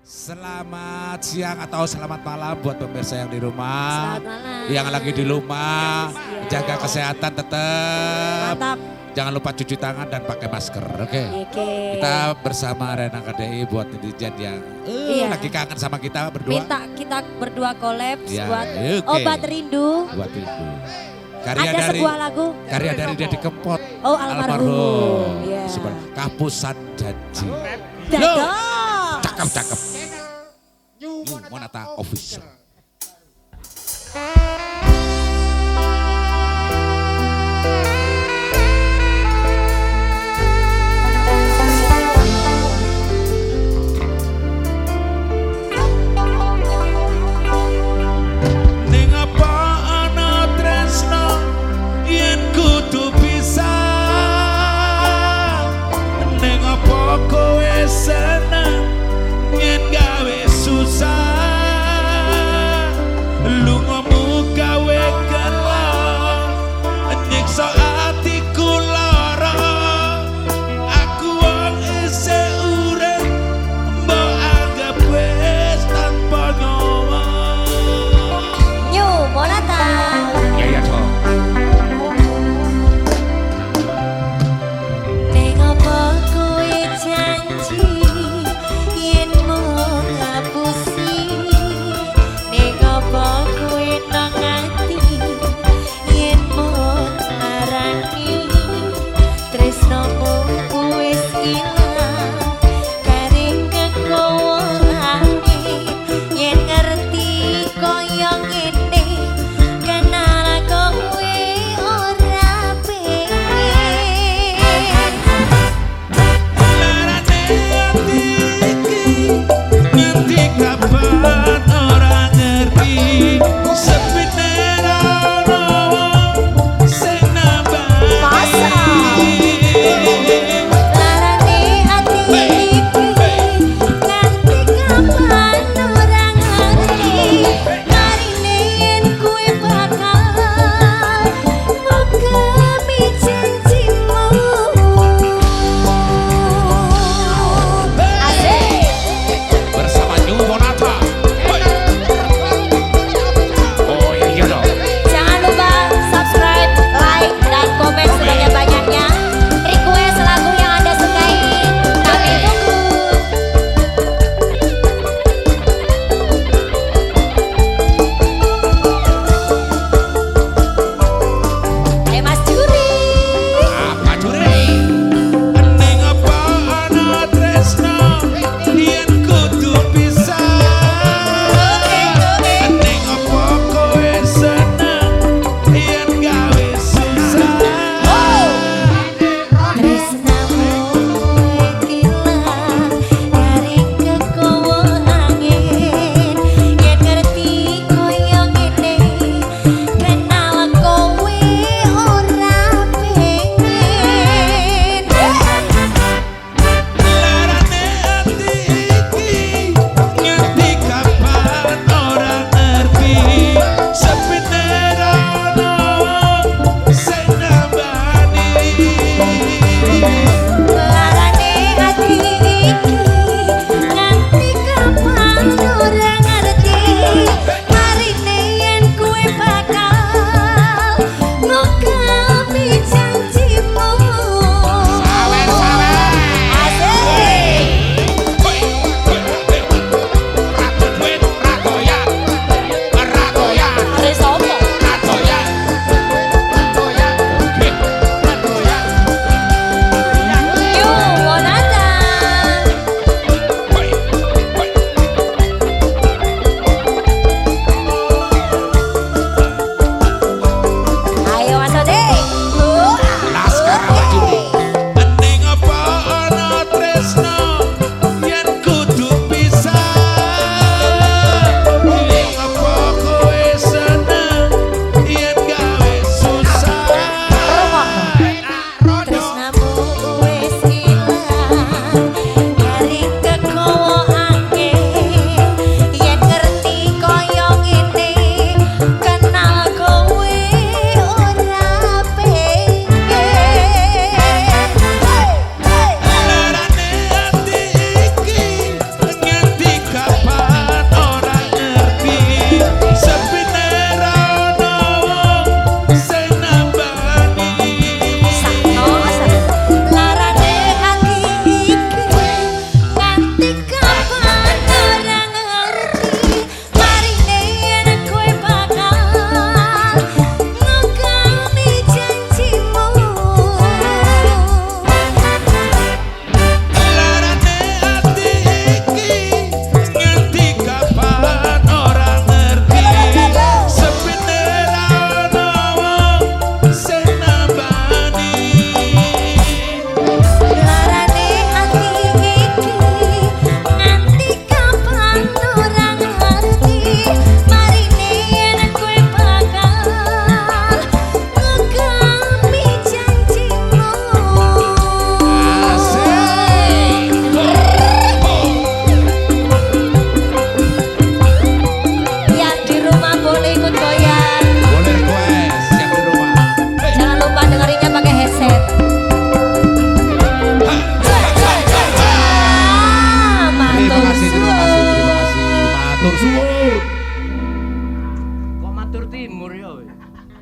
Selamat siang atau selamat malam buat pemirsa yang di rumah. Selamat malam. Yang lagi di rumah, Iya. jaga kesehatan tetap. Mantap. Jangan lupa cuci tangan dan pakai masker, oke? Oke. Kita bersama Rena KDI buat netizen yang eh, Iya. lagi kangen sama kita berdua. Minta kita berdua kolaps Ya, buat oke. obat rindu. Buat itu. Karya Ada dari sebuah lagu. karya dari Deddy Kempot. Oh almarhum. Iya. Sebenarnya Kapusan janji. Dadah. Cakep, cakep. New Monata Official.